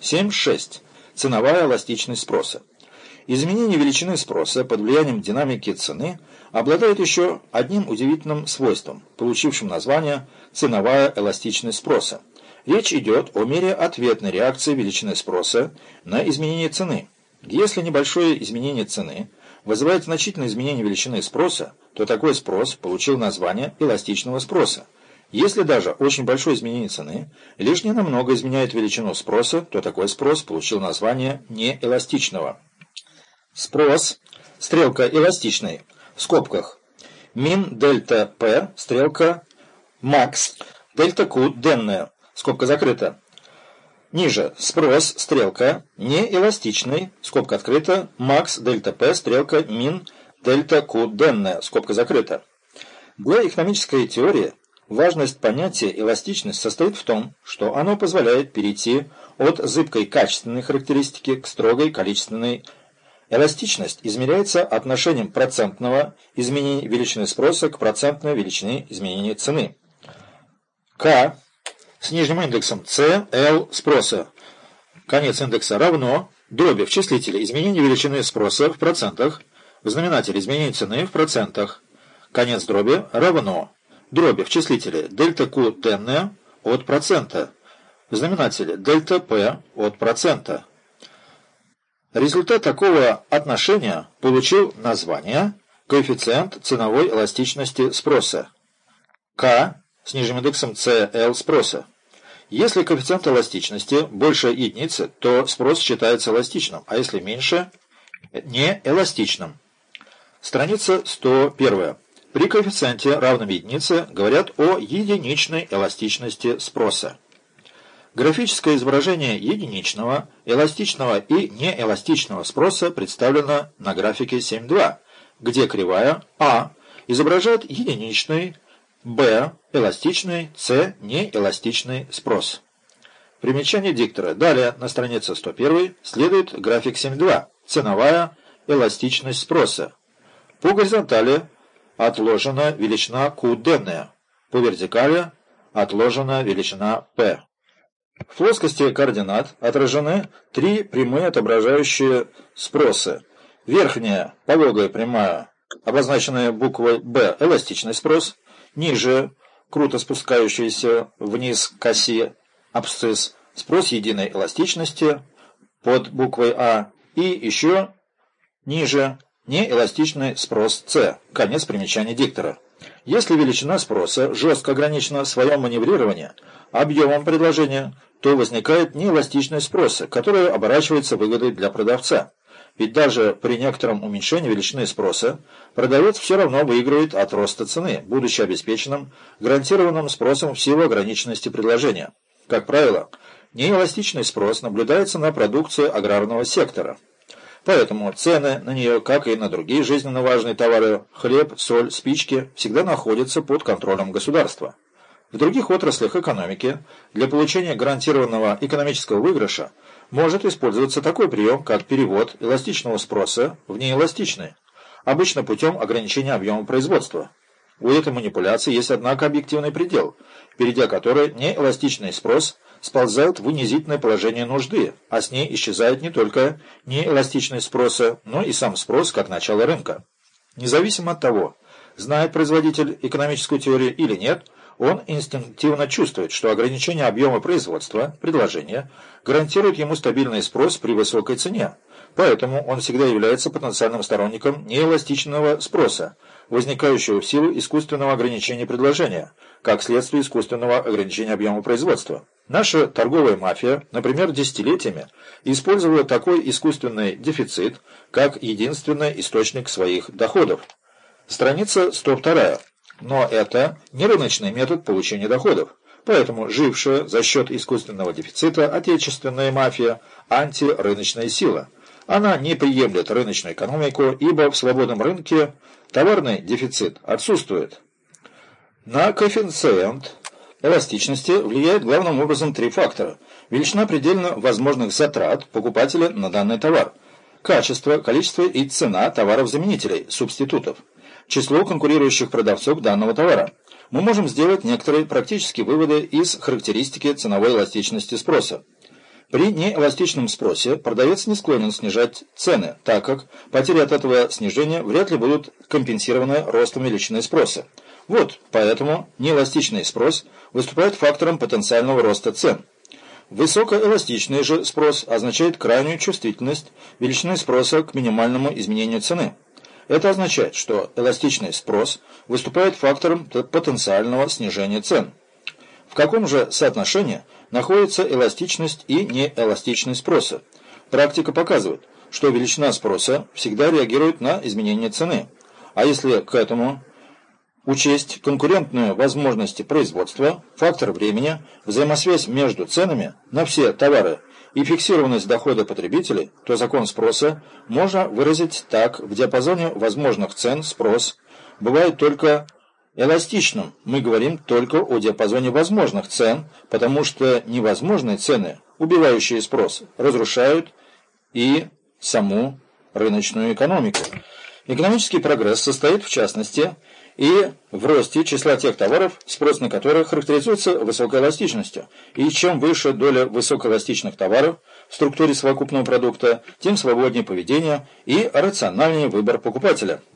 7.6. Ценовая эластичность спроса. Изменение величины спроса под влиянием динамики цены обладает еще одним удивительным свойством, получившим название «ценовая эластичность спроса». Речь идет о мере ответной реакции величины спроса на изменение цены. Если небольшое изменение цены вызывает значительное изменение величины спроса, то такой спрос получил название эластичного спроса. Если даже очень большое изменение цены лишь ненамного изменяет величину спроса, то такой спрос получил название неэластичного. Спрос, стрелка эластичный, в скобках, мин дельта П, стрелка макс, дельта Q денная, скобка закрыта. Ниже спрос, стрелка, неэластичный, скобка открыта, макс дельта П, стрелка мин дельта Q денная, скобка закрыта. Для экономической теории важность понятия эластичность состоит в том, что оно позволяет перейти от зыбкой качественной характеристики к строгой количественной Эластичность измеряется отношением процентного изменения величины спроса к процентной величине изменения цены. К с нижним индексом C, L спроса. Конец индекса равно дроби в числителе изменения величины спроса в процентах, в знаменателе изменения цены в процентах. Конец дроби равно дроби в числителе дельта Q денная от процента, в знаменателе дельта P от процента. Результат такого отношения получил название коэффициент ценовой эластичности спроса. К с нижним индексом CL спроса. Если коэффициент эластичности больше единицы, то спрос считается эластичным, а если меньше – неэластичным. Страница 101. При коэффициенте равном единице говорят о единичной эластичности спроса. Графическое изображение единичного, эластичного и неэластичного спроса представлено на графике 7.2, где кривая А изображает единичный, Б – эластичный, С – неэластичный спрос. Примечание диктора. Далее на странице 101 следует график 7.2 «Ценовая эластичность спроса». По горизонтали отложена величина Q денная, по вертикали отложена величина P. В плоскости координат отражены три прямые, отображающие спросы. Верхняя пологая прямая, обозначенная буквой «Б» – эластичный спрос. Ниже круто спускающийся вниз к оси абсцисс – спрос единой эластичности под буквой «А». И еще ниже неэластичный спрос С. Конец примечания диктора. Если величина спроса жестко ограничена в своем маневрировании объемом предложения, то возникает неэластичность спроса, которая оборачивается выгодой для продавца. Ведь даже при некотором уменьшении величины спроса продавец все равно выигрывает от роста цены, будучи обеспеченным гарантированным спросом в силу ограниченности предложения. Как правило, неэластичный спрос наблюдается на продукцию аграрного сектора. Поэтому цены на нее, как и на другие жизненно важные товары – хлеб, соль, спички – всегда находятся под контролем государства. В других отраслях экономики для получения гарантированного экономического выигрыша может использоваться такой прием, как перевод эластичного спроса в неэластичный, обычно путем ограничения объема производства. У этой манипуляции есть, однако, объективный предел, перейдя который неэластичный спрос сползает в унизительное положение нужды, а с ней исчезает не только неэластичность спроса, но и сам спрос как начало рынка. Независимо от того, знает производитель экономическую теорию или нет – он инстинктивно чувствует, что ограничение объема производства, предложения, гарантирует ему стабильный спрос при высокой цене. Поэтому он всегда является потенциальным сторонником неэластичного спроса, возникающего в силу искусственного ограничения предложения, как следствие искусственного ограничения объема производства. Наша торговая мафия, например, десятилетиями использовала такой искусственный дефицит, как единственный источник своих доходов. Страница 102. Но это не рыночный метод получения доходов. Поэтому жившая за счет искусственного дефицита отечественная мафия – антирыночная сила. Она не приемлет рыночную экономику, ибо в свободном рынке товарный дефицит отсутствует. На коэффициент эластичности влияет главным образом три фактора. Величина предельно возможных затрат покупателя на данный товар, качество, количество и цена товаров-заменителей, субститутов число конкурирующих продавцов данного товара. Мы можем сделать некоторые практические выводы из характеристики ценовой эластичности спроса. При неэластичном спросе продавец не склонен снижать цены, так как потери от этого снижения вряд ли будут компенсированы ростом величины спроса. Вот, поэтому неэластичный спрос выступает фактором потенциального роста цен. Высокоэластичный же спрос означает крайнюю чувствительность величины спроса к минимальному изменению цены. Это означает, что эластичный спрос выступает фактором потенциального снижения цен. В каком же соотношении находится эластичность и неэластичность спроса? Практика показывает, что величина спроса всегда реагирует на изменение цены. А если к этому учесть конкурентные возможности производства, фактор времени, взаимосвязь между ценами на все товары и фиксированность дохода потребителей, то закон спроса можно выразить так, в диапазоне возможных цен спрос бывает только эластичным. Мы говорим только о диапазоне возможных цен, потому что невозможные цены, убивающие спрос, разрушают и саму рыночную экономику. Экономический прогресс состоит, в частности, и в росте числа тех товаров, спрос на которые характеризуется высокой эластичностью. И чем выше доля высокоэластичных товаров в структуре совокупного продукта, тем свободнее поведение и рациональнее выбор покупателя.